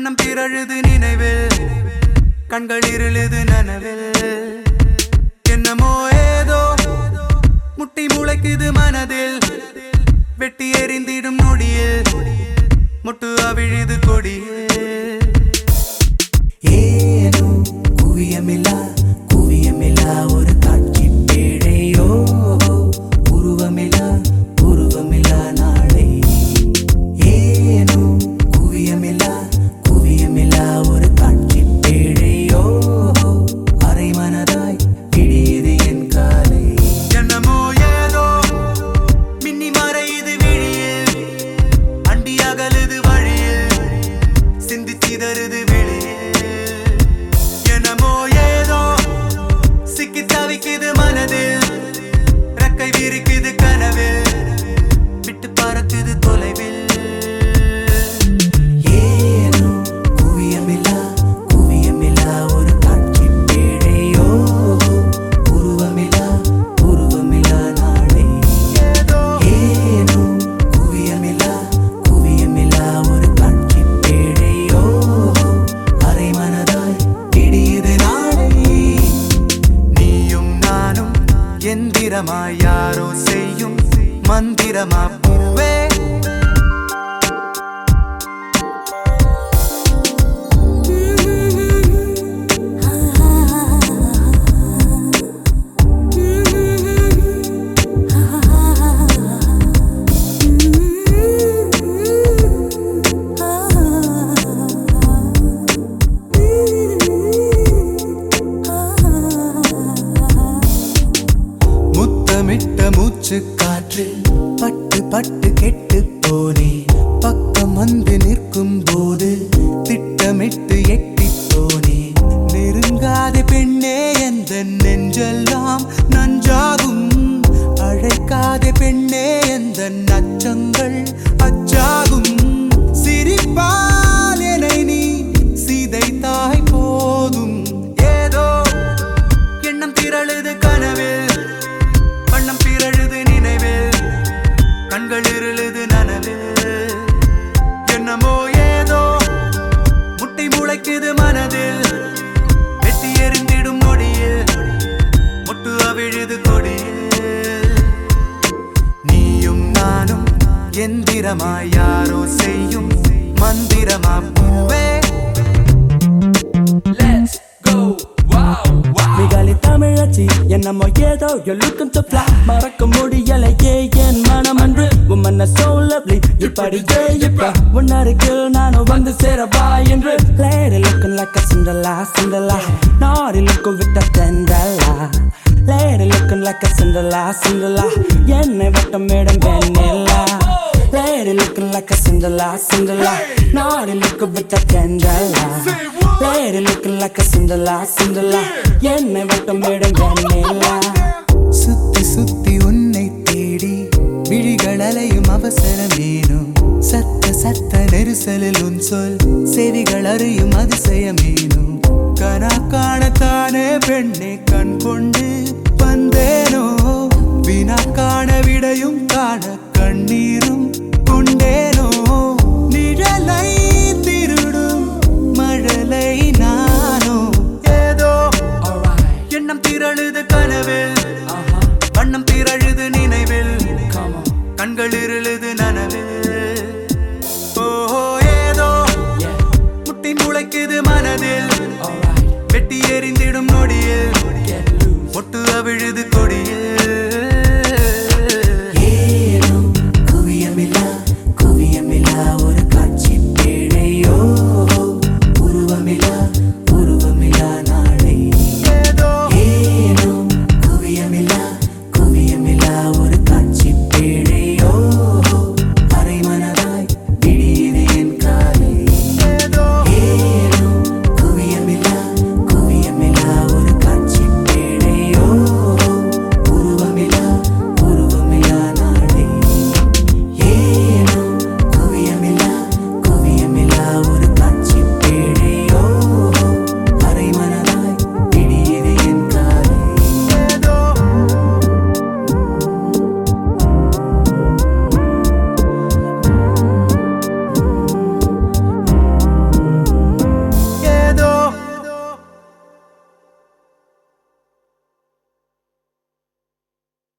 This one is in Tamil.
கண்ணம் பிறழுது நினைவில். கண்கள் இருளுது நனவில். என்னமோ ஏதோ முட்டி முளைக்குது மனதில். வெட்டி எறிந்திடும் நொடியில். முட்டு அவிழுது கொடியில். ஏனோ குவியமில்லை எந்திரமாய் யாரோ செய்யும் மந்திரமா மூச்சு காற்று பட்டு பட்டு கெட்டு போனே. பக்கம் வந்து நிற்கும் போது திட்டமிட்டு எட்டி போனே. நெருங்காத பெண்ணே எந்த நெஞ்செல்லாம் நஞ்சாகும்? அழைக்காத பெண்ணே எந்த நச்சங்கள் அச்சாகும்? சிரிப்பால் என்னை நீ சிதைத்தாய் போதும். ஏதோ எண்ணம் திரழுது கனவில். முட்டி முளைக்குது மனதில் வெட்டி எறிந்திடும் நொடியில் முட்டு அவிழுது கொடியில் நீயும் நானும் எந்திரமாய் யாரோ செய்யும் மந்திரமா பூவே. மிகாலி தமிழச்சி என்னமோ ஏதோ to fly. மறக்க முடியலையே என் மனம் அன்று. உம்மன்ன so lovely. இப்படி இப்ப உன்னருகில் நானும் வந்து சேரவா என்று லேடி லுக்கும் லக்க சுண்டலா சுண்டலா நாரி லுக்கும் விட்ட தெண்டலா லேடி லுக்கும் லக்க சுண்டலா சுண்டலா என்னை வட்டம் மேடம் வெண்ணிலா Lady looking like a Cinderella, Cinderella. Hey. Naughty look with a candela. Lady looking like a Cinderella, Cinderella. என்னை வட்டம் மேடுங்கா சுத்தி சுத்தி உன்னை தேடி விழிகளலையும் அவசரமேன சத்த சத்த நெரிசலில் உன் சொல் செவிகள் அறியும் அதிசயமேனும். கனா காணத்தானே பெண்ணை கண் கொண்டு வந்தேனோ? வினா காண விடையும் காண கண்ணீரும் கொண்டேனோ? நிழலை திருடும் மழலை நானோ? ஏதோ? எண்ணம் திரழுது கனவில். வண்ணம் திரழுது நினைவில். கண்கள் இருளுது